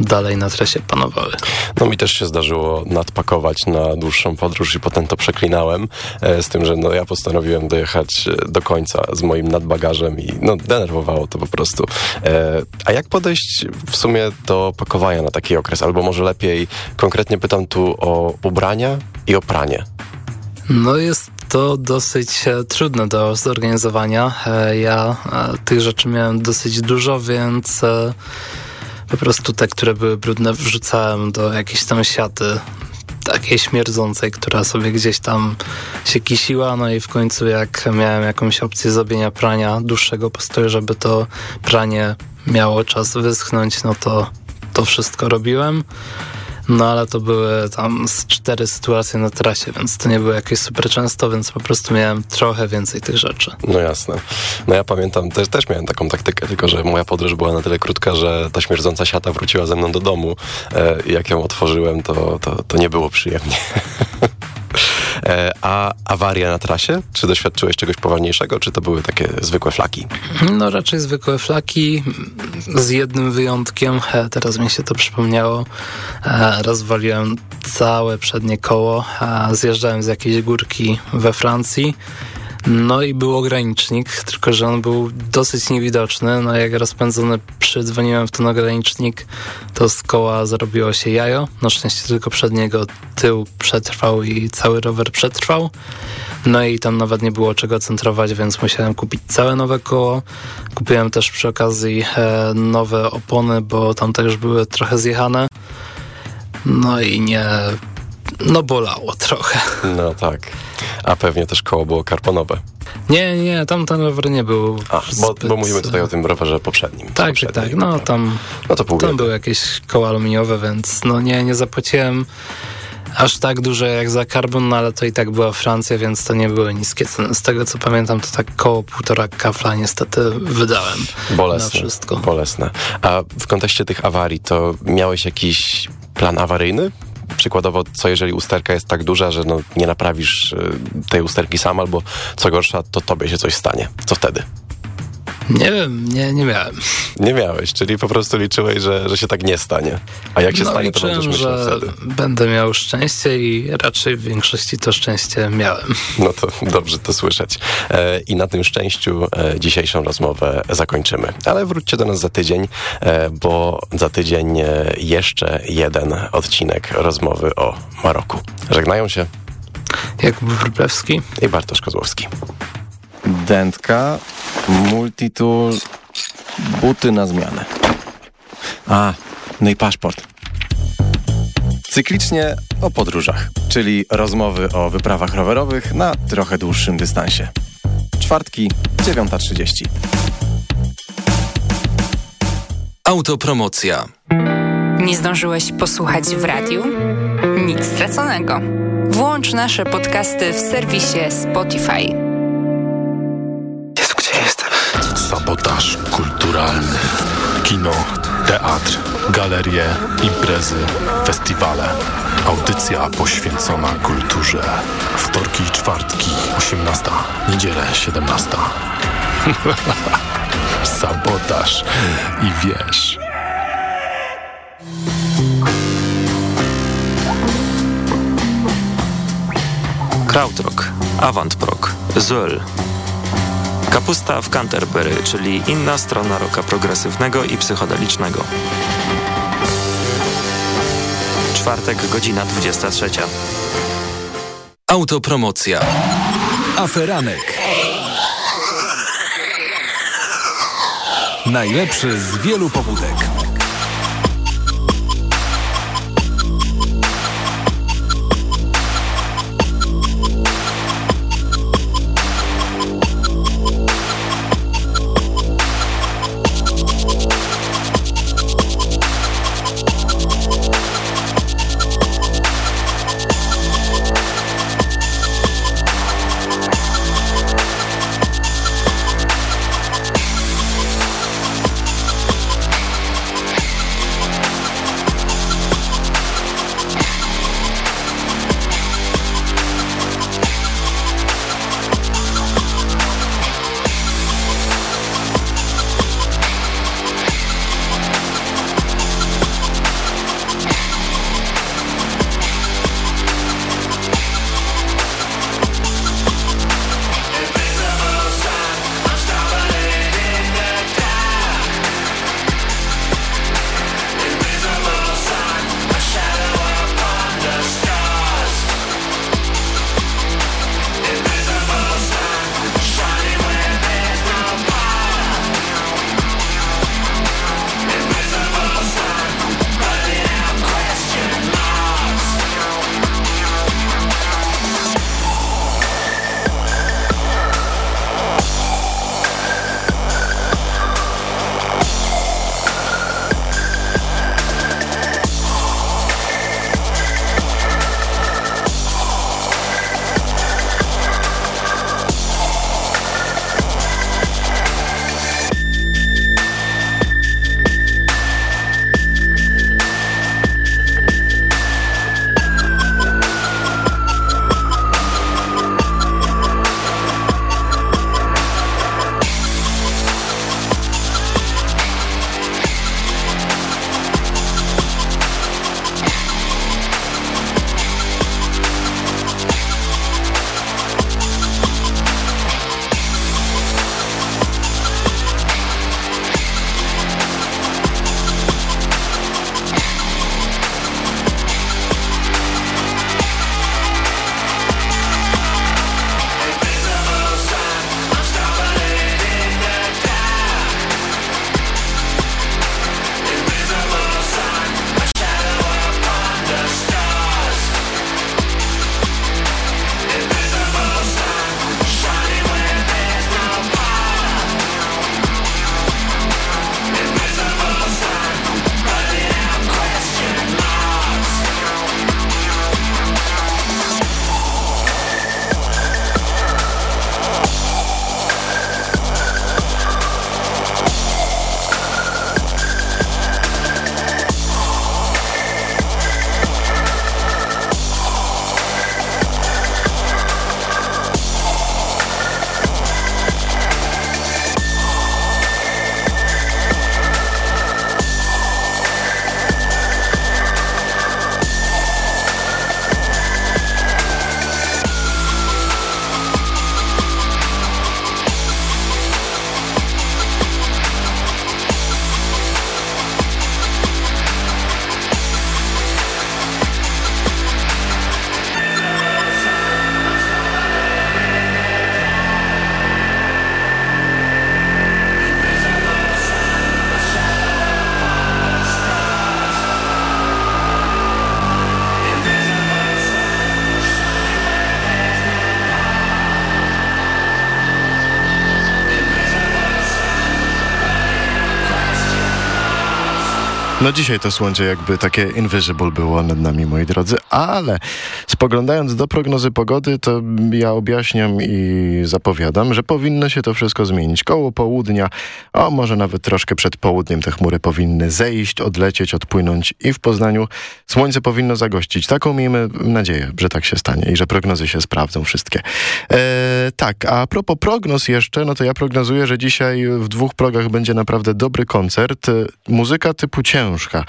dalej na trasie panowały. No mi też się zdarzyło nadpakować na dłuższą podróż i potem to przeklinałem, e, z tym, że no ja postanowiłem dojechać e, do końca z moim nadbagażem i no denerwowało to po prostu. E, a jak podejść w sumie do pakowania na taki okres? Albo może lepiej, konkretnie pytam tu o ubrania i o pranie. No jest to dosyć trudne do zorganizowania. Ja tych rzeczy miałem dosyć dużo, więc po prostu te, które były brudne, wrzucałem do jakiejś tam siaty takiej śmierdzącej, która sobie gdzieś tam się kisiła, no i w końcu jak miałem jakąś opcję zrobienia prania dłuższego postoju, żeby to pranie miało czas wyschnąć, no to to wszystko robiłem. No ale to były tam z cztery sytuacje na trasie, więc to nie było jakieś super często, więc po prostu miałem trochę więcej tych rzeczy. No jasne. No ja pamiętam, też, też miałem taką taktykę, tylko że moja podróż była na tyle krótka, że ta śmierdząca siata wróciła ze mną do domu. E, jak ją otworzyłem, to, to, to nie było przyjemnie. E, a awaria na trasie? Czy doświadczyłeś czegoś poważniejszego, czy to były takie zwykłe flaki? No raczej zwykłe flaki, z jednym wyjątkiem. Teraz mi się to przypomniało. E, rozwaliłem całe przednie koło. Zjeżdżałem z jakiejś górki we Francji no i był ogranicznik, tylko że on był dosyć niewidoczny. No jak rozpędzony przydzwoniłem w ten ogranicznik, to z koła zrobiło się jajo. Na szczęście tylko przedniego tył przetrwał i cały rower przetrwał. No i tam nawet nie było czego centrować, więc musiałem kupić całe nowe koło. Kupiłem też przy okazji e, nowe opony, bo tam też były trochę zjechane. No i nie... No bolało trochę. No tak. A pewnie też koło było karbonowe. Nie, nie, tam ten rower nie był. A, bo, bo mówimy tutaj o tym rowerze poprzednim. Tak, tak, tak. No tam, no to pół tam były jakieś koła aluminiowe, więc no nie, nie zapłaciłem aż tak duże jak za karbon, no ale to i tak była Francja, więc to nie były niskie ceny. Z tego co pamiętam, to tak koło półtora kafla niestety wydałem bolesne, na wszystko. Bolesne. A w kontekście tych awarii, to miałeś jakiś plan awaryjny? Przykładowo, co jeżeli usterka jest tak duża, że no, nie naprawisz y, tej usterki sam, albo co gorsza, to tobie się coś stanie. Co wtedy? Nie wiem, nie, nie miałem. Nie miałeś, czyli po prostu liczyłeś, że, że się tak nie stanie. A jak się no, stanie, to będziesz myślał że wtedy. będę miał szczęście i raczej w większości to szczęście miałem. No to dobrze to słyszeć. E, I na tym szczęściu e, dzisiejszą rozmowę zakończymy. Ale wróćcie do nas za tydzień, e, bo za tydzień e, jeszcze jeden odcinek rozmowy o Maroku. Żegnają się Jakub Wróblewski i Bartosz Kozłowski. Dętka, multitool, buty na zmianę. A, no i paszport. Cyklicznie o podróżach, czyli rozmowy o wyprawach rowerowych na trochę dłuższym dystansie. Czwartki, 9.30. Autopromocja. Nie zdążyłeś posłuchać w radiu? Nic straconego. Włącz nasze podcasty w serwisie Spotify. Sabotaż kulturalny. Kino, teatr, galerie, imprezy, festiwale. Audycja poświęcona kulturze. Wtorki i czwartki, 18. Niedzielę, 17. Sabotaż i wiesz. Krautrock, Avantprog, Zuel. Kapusta w Canterbury, czyli inna strona roka progresywnego i psychodelicznego. Czwartek, godzina 23. Autopromocja. Aferanek. Najlepszy z wielu pobudek. No dzisiaj to słońce jakby takie invisible było nad nami, moi drodzy, ale spoglądając do prognozy pogody, to ja objaśniam i zapowiadam, że powinno się to wszystko zmienić. Koło południa, o może nawet troszkę przed południem te chmury powinny zejść, odlecieć, odpłynąć i w Poznaniu słońce powinno zagościć. Taką miejmy nadzieję, że tak się stanie i że prognozy się sprawdzą wszystkie. E, tak, a propos prognoz jeszcze, no to ja prognozuję, że dzisiaj w dwóch progach będzie naprawdę dobry koncert. Muzyka typu ciężka książka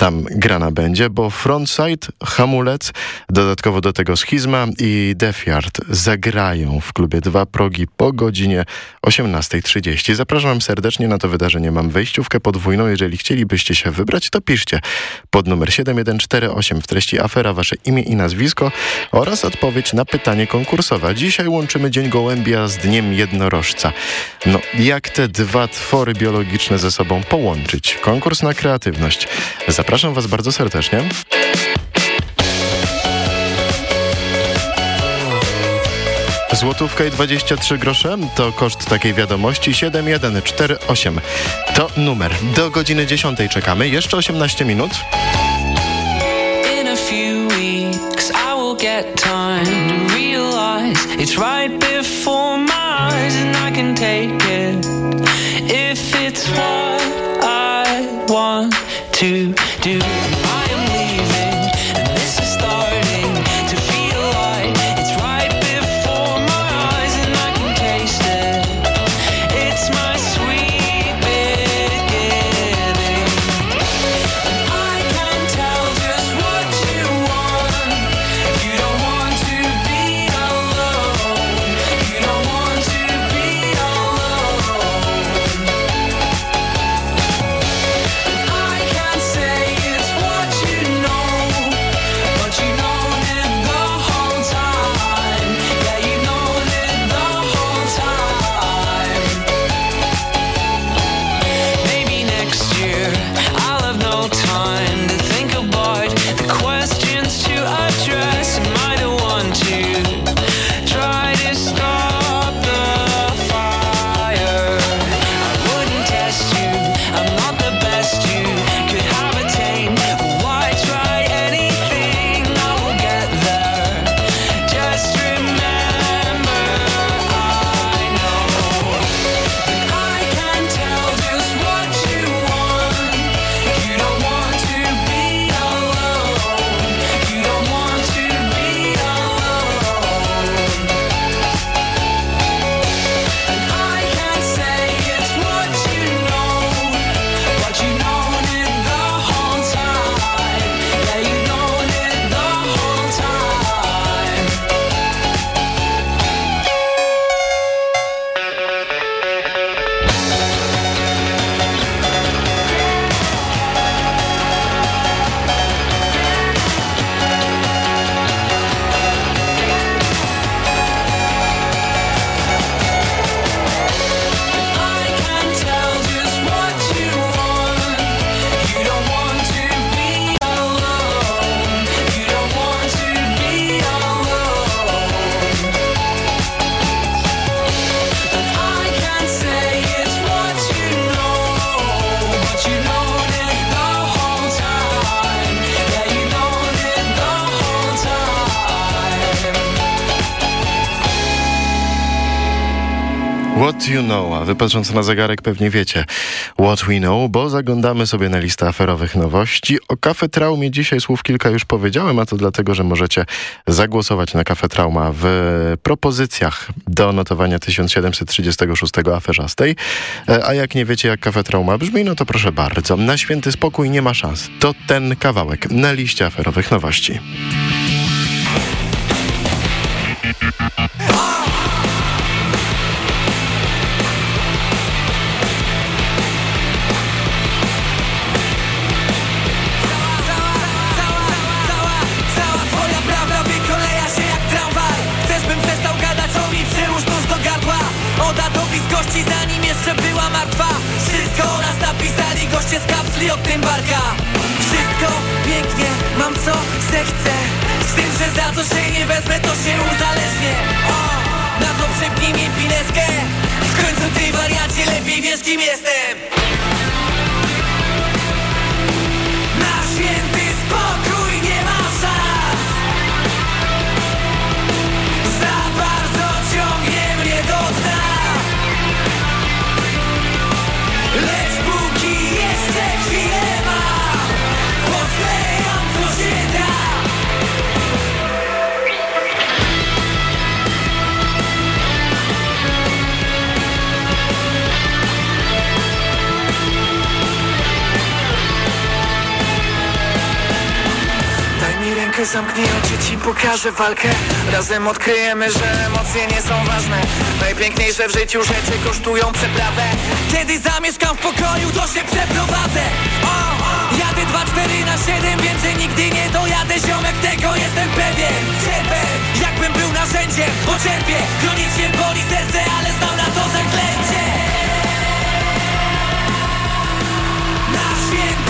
tam grana będzie, bo Frontside, Hamulec, dodatkowo do tego Schizma i Death Yard zagrają w klubie Dwa Progi po godzinie 18.30. Zapraszam serdecznie na to wydarzenie. Mam wejściówkę podwójną. Jeżeli chcielibyście się wybrać, to piszcie pod numer 7148 w treści afera wasze imię i nazwisko oraz odpowiedź na pytanie konkursowe. Dzisiaj łączymy Dzień Gołębia z Dniem Jednorożca. No, jak te dwa twory biologiczne ze sobą połączyć? Konkurs na kreatywność. Zapraszam Was bardzo serdecznie. Złotówka i 23 grosze to koszt takiej wiadomości 7148. To numer. Do godziny 10 czekamy. Jeszcze 18 minut. I want to do. You know, a wy patrząc na zegarek pewnie wiecie what we know, bo zaglądamy sobie na listę aferowych nowości. O Kafe Traumie dzisiaj słów kilka już powiedziałem, a to dlatego, że możecie zagłosować na Kafe Trauma w propozycjach do notowania 1736 aferzastej. E, A jak nie wiecie, jak Kafe Trauma brzmi, no to proszę bardzo. Na święty spokój nie ma szans. To ten kawałek na liście aferowych nowości. Kim jestem zamknij oczy, ci pokażę walkę. Razem odkryjemy, że emocje nie są ważne. Najpiękniejsze w życiu rzeczy kosztują przeprawę. Kiedy zamieszkam w pokoju, to się przeprowadzę. O, o. Jadę 2-4 na 7, więcej nigdy nie dojadę. Ziomek, tego jestem pewien. Cierpę, jakbym był narzędziem, bo cierpię. Chronicznie boli serce, ale znam na to zaklęcie. Na święty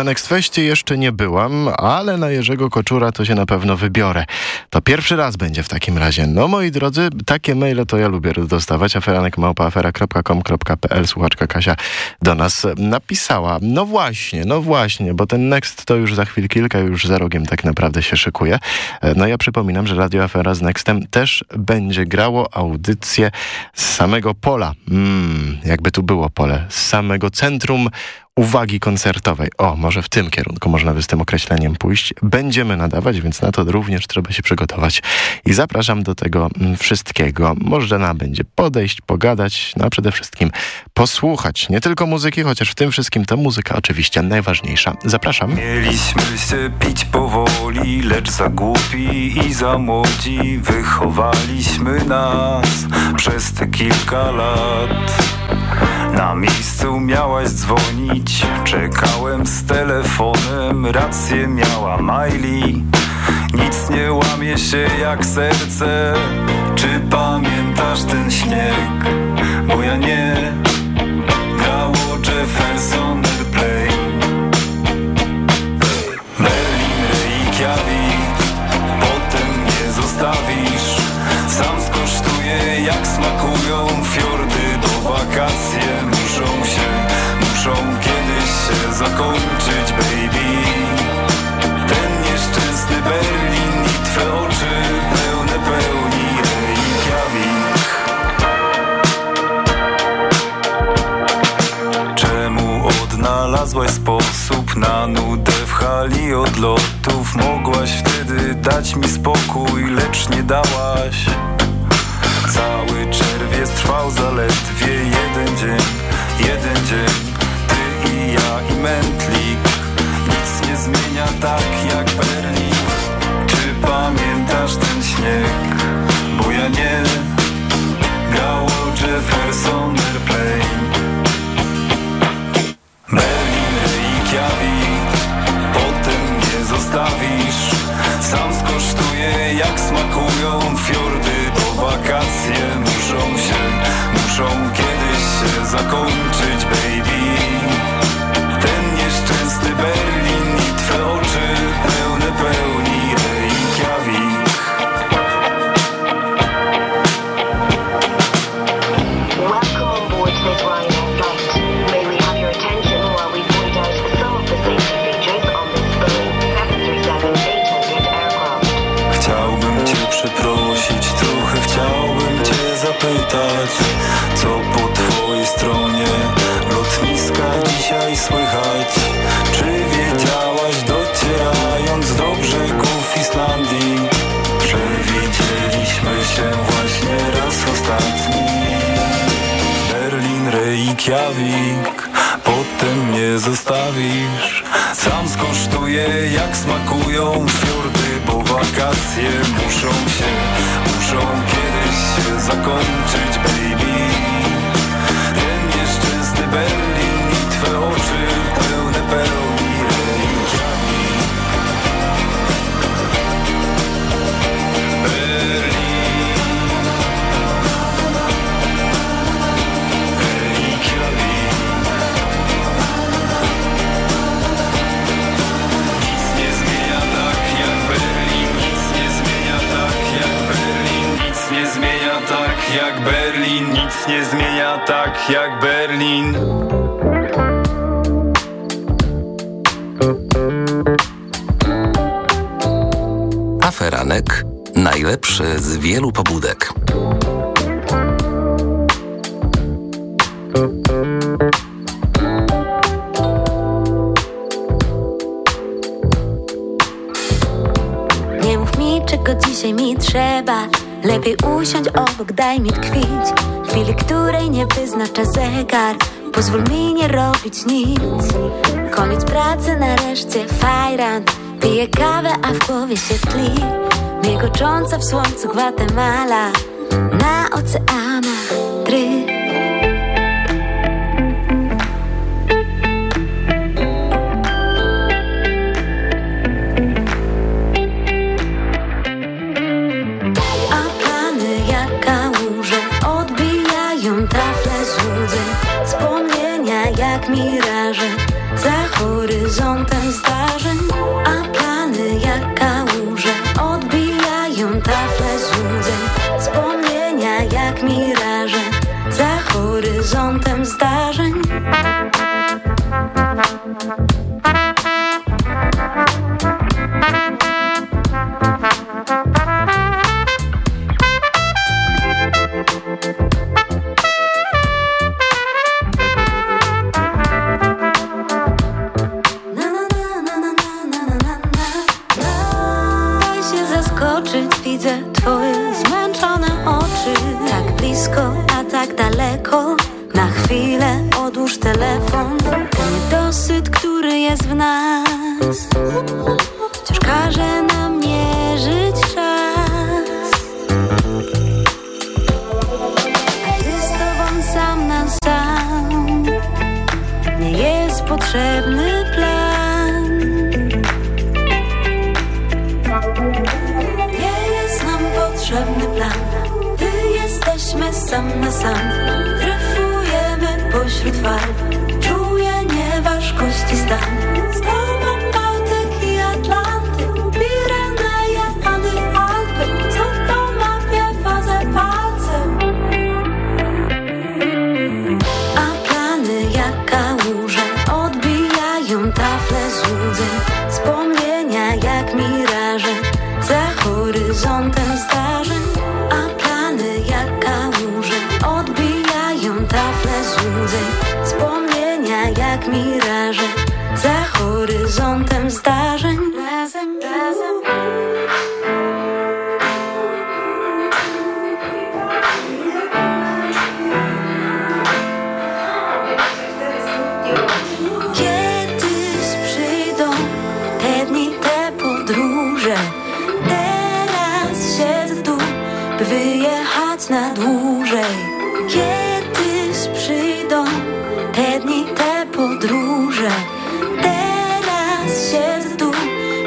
Na Next Festie jeszcze nie byłam, ale na Jerzego Koczura to się na pewno wybiorę. To pierwszy raz będzie w takim razie. No moi drodzy, takie maile to ja lubię dostawać. aferanek.małpaafera.com.pl Słuchaczka Kasia do nas napisała. No właśnie, no właśnie, bo ten Next to już za chwil kilka, już za rogiem tak naprawdę się szykuje. No ja przypominam, że Radio Afera z Nextem też będzie grało audycję z samego pola. Mm, jakby tu było pole. Z samego centrum uwagi koncertowej. O, może w tym kierunku można by z tym określeniem pójść. Będziemy nadawać, więc na to również trzeba się przygotować. I zapraszam do tego mm, wszystkiego. Można będzie podejść, pogadać, no a przede wszystkim posłuchać. Nie tylko muzyki, chociaż w tym wszystkim to muzyka oczywiście najważniejsza. Zapraszam. Mieliśmy się pić powoli, lecz za głupi i za młodzi Wychowaliśmy nas przez te kilka lat Na miejscu miałaś dzwonić, czekałem z telefonem Rację miała Miley, nic nie łamie się jak serce. Czy pamiętasz ten śnieg? Bo ja nie. Grało Jefferson Airplane. Berlin, Reykjavik Potem nie zostawisz. Sam skosztuję jak smakują fiordy Bo wakacje zakończyć, baby. Ten nieszczęsny Berlin I twe oczy pełne pełni Reykjavik. Czemu odnalazłaś sposób na nudę w hali odlotów? Mogłaś wtedy dać mi spokój, lecz nie dałaś. Cały czerwiec trwał zaledwie jeden dzień, jeden dzień I mętlik. Nic nie zmienia tak jak Berlin. Czy pamiętasz ten śnieg? Bo ja nie. Grało Jefferson Airplane. Berlin, Reykjavik Potem nie zostawisz. Sam skosztuję jak smakują fiordy Bo wakacje muszą się Muszą kiedyś się zakończyć, baby Reykjavik Potem mnie zostawisz. Sam skosztuję jak smakują fiordy Bo wakacje muszą się, muszą kiedyś się zakończyć, baby wielu pobudek. Nie mów mi, czego dzisiaj mi trzeba. Lepiej usiądź obok, daj mi tkwić. Chwili, której nie wyznacza zegar. Pozwól mi nie robić nic. Koniec pracy, nareszcie fajran. Piję kawę, a w głowie się tli Miegocząca w słońcu Gwatemala Na oceanach dryf jak miraże za horyzontem przyjdą te dni, te podróże Teraz siedzę tu,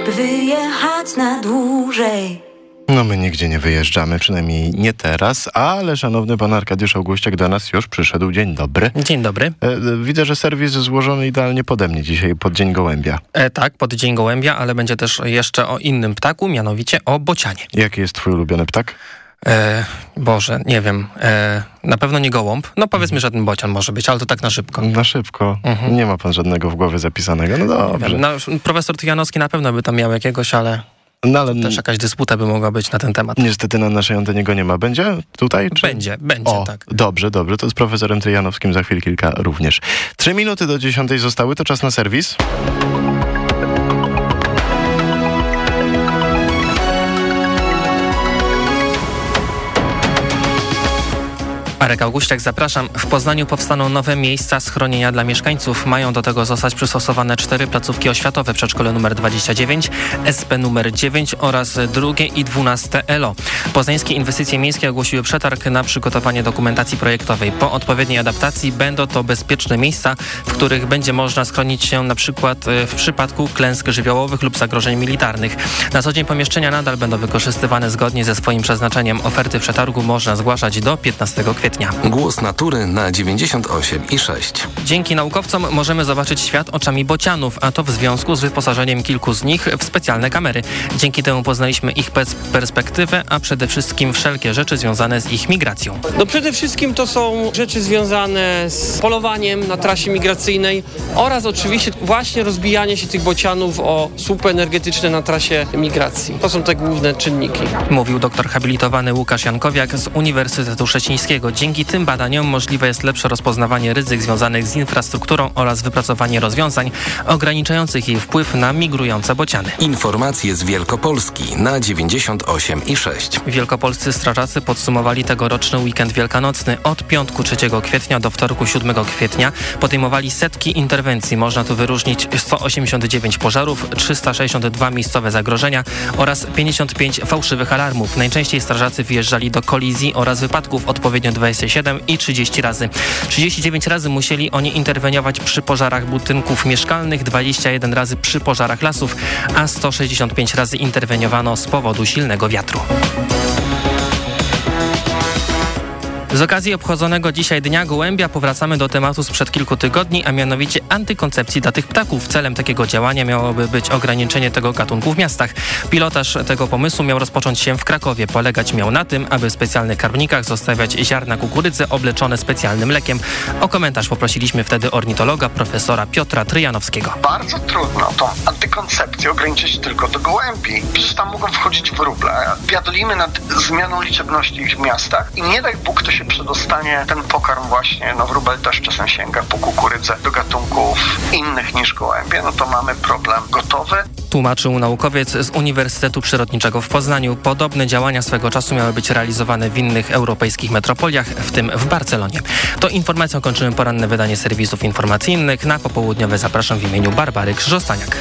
by wyjechać na dłużej No my nigdzie nie wyjeżdżamy, przynajmniej nie teraz, ale szanowny pan Arkadiusz Augustiak do nas już przyszedł. Dzień dobry. Dzień dobry. E, e, Widzę, że serwis złożony idealnie pode mnie dzisiaj, pod Dzień Gołębia. E, tak, pod Dzień Gołębia, ale będzie też jeszcze o innym ptaku, mianowicie o bocianie. Jaki jest twój ulubiony ptak? E, Boże, nie wiem. E, na pewno nie gołąb. No powiedzmy, że ten bocian może być, ale to tak na szybko. Na szybko. Nie ma pan żadnego w głowie zapisanego. No dobrze. no, profesor Tyjanowski na pewno by tam miał jakiegoś, ale No, ale Też jakaś dysputa by mogła być na ten temat. niestety na naszej antenie go nie ma. Będzie tutaj? Czy? Będzie, będzie, o, tak. Dobrze, dobrze. To z profesorem Tryjanowskim za chwilę kilka również. Trzy minuty do dziesiątej zostały, to czas na serwis. Marek Augustiak, zapraszam. W Poznaniu powstaną nowe miejsca schronienia dla mieszkańców. Mają do tego zostać przystosowane cztery placówki oświatowe, przedszkole nr 29, SP nr 9 oraz drugie i 12 ELO. Poznańskie Inwestycje Miejskie ogłosiły przetarg na przygotowanie dokumentacji projektowej. Po odpowiedniej adaptacji będą to bezpieczne miejsca, w których będzie można schronić się na przykład e, w przypadku klęsk żywiołowych lub zagrożeń militarnych. Na co dzień pomieszczenia nadal będą wykorzystywane zgodnie ze swoim przeznaczeniem. Oferty przetargu można zgłaszać do 15 kwietnia. Głos natury na 98 i 6. Dzięki naukowcom możemy zobaczyć świat oczami bocianów, a to w związku z wyposażeniem kilku z nich w specjalne kamery. Dzięki temu poznaliśmy ich pers- perspektywę, a przede wszystkim wszelkie rzeczy związane z ich migracją. No przede wszystkim to są rzeczy związane z polowaniem na trasie migracyjnej oraz oczywiście właśnie rozbijanie się tych bocianów o słupy energetyczne na trasie migracji. To są te główne czynniki. Mówił doktor habilitowany Łukasz Jankowiak z Uniwersytetu Szczecińskiego. Dzięki tym badaniom możliwe jest lepsze rozpoznawanie ryzyk związanych z infrastrukturą oraz wypracowanie rozwiązań ograniczających jej wpływ na migrujące bociany. Informacje z Wielkopolski na 98 i 6. Wielkopolscy strażacy podsumowali tegoroczny weekend wielkanocny. Od piątku 3 kwietnia do wtorku 7 kwietnia podejmowali setki interwencji. Można tu wyróżnić 189 pożarów, 362 miejscowe zagrożenia oraz 55 fałszywych alarmów. Najczęściej strażacy wyjeżdżali do kolizji oraz wypadków odpowiednio 27 i 30 razy. 39 razy musieli oni interweniować przy pożarach budynków mieszkalnych, 21 razy przy pożarach lasów, a 165 razy interweniowano z powodu silnego wiatru. Z okazji obchodzonego dzisiaj Dnia Gołębia powracamy do tematu sprzed kilku tygodni, a mianowicie antykoncepcji dla tych ptaków. Celem takiego działania miałoby być ograniczenie tego gatunku w miastach. Pilotaż tego pomysłu miał rozpocząć się w Krakowie. Polegać miał na tym, aby w specjalnych karmnikach zostawiać ziarna kukurydzy obleczone specjalnym lekiem. O komentarz poprosiliśmy wtedy ornitologa profesora Piotra Tryjanowskiego. Bardzo trudno tą antykoncepcję ograniczyć tylko do gołębi. Przecież tam mogą wchodzić wróble. Biadolimy nad zmianą liczebności ich w miastach i nie daj Bóg, to się przedostanie ten pokarm właśnie, no wróbel też czasem sięga po kukurydzę do gatunków innych niż gołębie, no to mamy problem gotowy. Tłumaczył naukowiec z Uniwersytetu Przyrodniczego w Poznaniu. Podobne działania swego czasu miały być realizowane w innych europejskich metropoliach, w tym w Barcelonie. To informacją kończymy poranne wydanie serwisów informacyjnych. Na popołudniowe zapraszam w imieniu Barbary Krzyżostaniak.